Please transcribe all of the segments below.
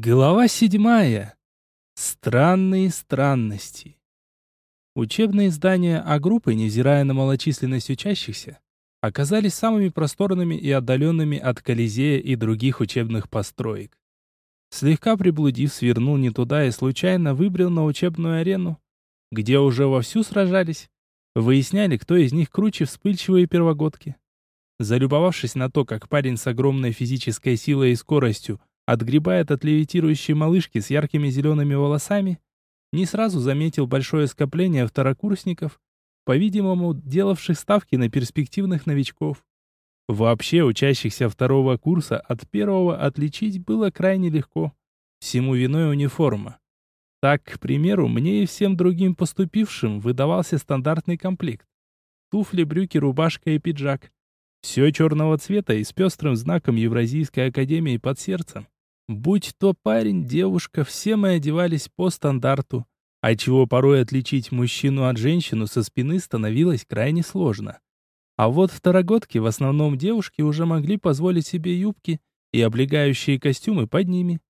Глава седьмая. Странные странности. Учебные здания А группы, невзирая на малочисленность учащихся, оказались самыми просторными и отдаленными от Колизея и других учебных построек. Слегка приблудив, свернул не туда и случайно выбрел на учебную арену, где уже вовсю сражались, выясняли, кто из них круче вспыльчивые первогодки. Залюбовавшись на то, как парень с огромной физической силой и скоростью отгребает от левитирующей малышки с яркими зелеными волосами, не сразу заметил большое скопление второкурсников, по-видимому, делавших ставки на перспективных новичков. Вообще, учащихся второго курса от первого отличить было крайне легко. Всему виной униформа. Так, к примеру, мне и всем другим поступившим выдавался стандартный комплект. Туфли, брюки, рубашка и пиджак. Все черного цвета и с пестрым знаком Евразийской академии под сердцем. Будь то парень, девушка, все мы одевались по стандарту, а чего порой отличить мужчину от женщины со спины становилось крайне сложно. А вот второгодки, в основном девушки, уже могли позволить себе юбки и облегающие костюмы под ними.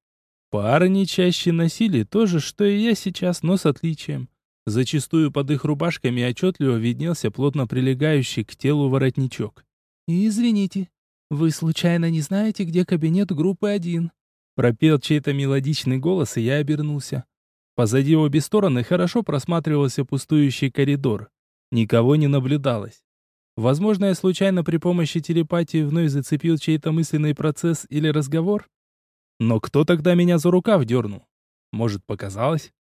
Парни чаще носили то же, что и я сейчас, но с отличием. Зачастую под их рубашками отчетливо виднелся плотно прилегающий к телу воротничок. «Извините, вы случайно не знаете, где кабинет группы 1?» Пропел чей-то мелодичный голос, и я обернулся. Позади обе стороны хорошо просматривался пустующий коридор. Никого не наблюдалось. Возможно, я случайно при помощи телепатии вновь зацепил чей-то мысленный процесс или разговор? Но кто тогда меня за рукав дернул? Может, показалось?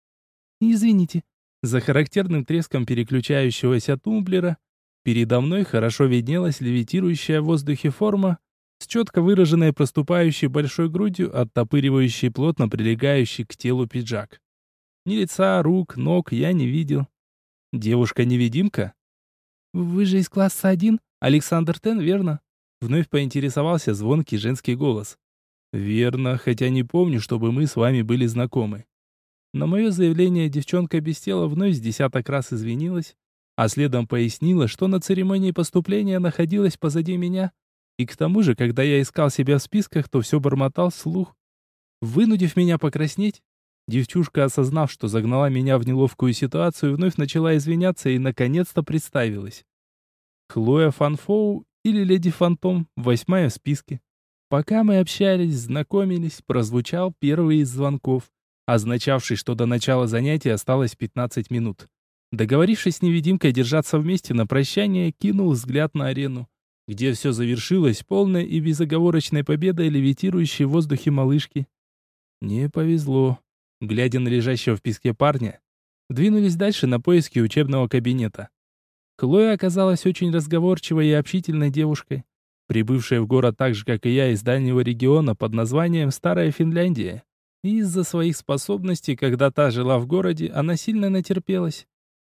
Извините. За характерным треском переключающегося тумблера передо мной хорошо виднелась левитирующая в воздухе форма, с четко выраженной проступающей большой грудью, оттопыривающей плотно прилегающий к телу пиджак. Ни лица, рук, ног я не видел. Девушка-невидимка? «Вы же из класса один, Александр Тен, верно?» Вновь поинтересовался звонкий женский голос. «Верно, хотя не помню, чтобы мы с вами были знакомы». На мое заявление девчонка без тела вновь с десяток раз извинилась, а следом пояснила, что на церемонии поступления находилась позади меня, и к тому же, когда я искал себя в списках, то все бормотал вслух. Вынудив меня покраснеть, девчушка, осознав, что загнала меня в неловкую ситуацию, вновь начала извиняться и наконец-то представилась. Хлоя Фанфоу или Леди Фантом, восьмая в списке. Пока мы общались, знакомились, прозвучал первый из звонков, означавший, что до начала занятия осталось 15 минут. Договорившись с невидимкой держаться вместе на прощание, кинул взгляд на арену где все завершилось полной и безоговорочной победой левитирующей в воздухе малышки. Не повезло. Глядя на лежащего в песке парня, двинулись дальше на поиски учебного кабинета. Хлоя оказалась очень разговорчивой и общительной девушкой, прибывшая в город так же, как и я, из дальнего региона под названием Старая Финляндия. Из-за своих способностей, когда та жила в городе, она сильно натерпелась.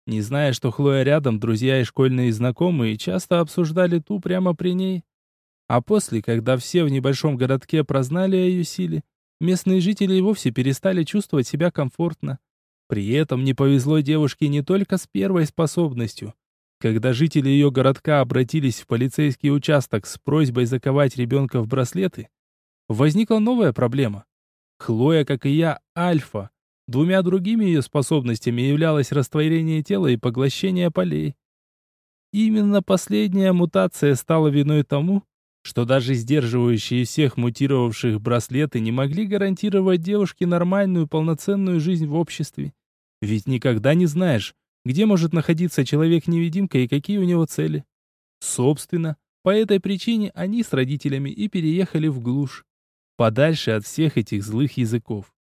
Не зная, что Хлоя рядом, друзья и школьные знакомые часто обсуждали ту прямо при ней. А после, когда все в небольшом городке прознали о ее силе, местные жители вовсе перестали чувствовать себя комфортно. При этом не повезло девушке не только с первой способностью. Когда жители ее городка обратились в полицейский участок с просьбой заковать ребенка в браслеты, возникла новая проблема. Хлоя, как и я, альфа, Двумя другими ее способностями являлось растворение тела и поглощение полей. Именно последняя мутация стала виной тому, что даже сдерживающие всех мутировавших браслеты не могли гарантировать девушке нормальную полноценную жизнь в обществе. Ведь никогда не знаешь, где может находиться человек-невидимка и какие у него цели. Собственно, по этой причине они с родителями и переехали в глушь, подальше от всех этих злых языков.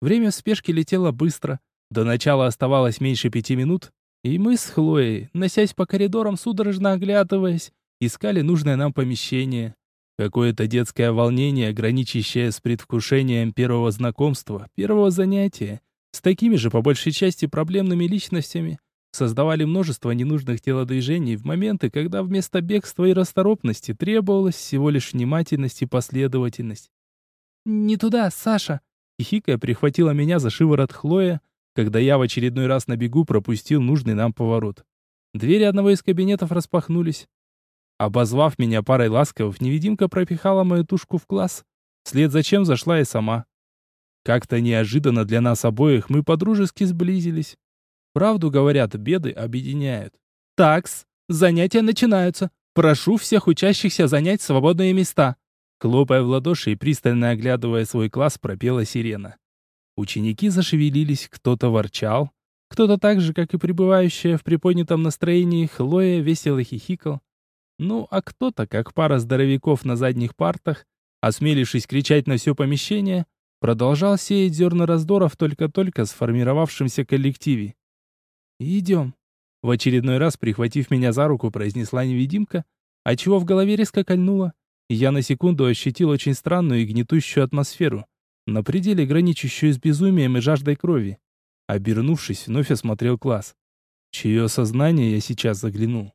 Время в спешке летело быстро. До начала оставалось меньше пяти минут, и мы с Хлоей, носясь по коридорам, судорожно оглядываясь, искали нужное нам помещение. Какое-то детское волнение, граничащее с предвкушением первого знакомства, первого занятия, с такими же по большей части проблемными личностями, создавали множество ненужных телодвижений в моменты, когда вместо бегства и расторопности требовалось всего лишь внимательность и последовательность. «Не туда, Саша!» Хихикая прихватила меня за шиворот Хлоя, когда я в очередной раз на бегу пропустил нужный нам поворот. Двери одного из кабинетов распахнулись. Обозвав меня парой ласковых, невидимка пропихала мою тушку в класс, вслед за чем зашла и сама. Как-то неожиданно для нас обоих мы подружески сблизились. Правду говорят, беды объединяют. Такс, занятия начинаются. Прошу всех учащихся занять свободные места. Хлопая в ладоши и пристально оглядывая свой класс, пропела сирена. Ученики зашевелились, кто-то ворчал, кто-то так же, как и пребывающая в приподнятом настроении, Хлоя весело хихикал. Ну, а кто-то, как пара здоровяков на задних партах, осмелившись кричать на все помещение, продолжал сеять зерна раздора в только-только сформировавшемся коллективе. «Идем», — в очередной раз, прихватив меня за руку, произнесла невидимка, отчего в голове резко кольнуло, я на секунду ощутил очень странную и гнетущую атмосферу, на пределе граничащую с безумием и жаждой крови. Обернувшись, вновь осмотрел класс. Чье сознание я сейчас заглянул?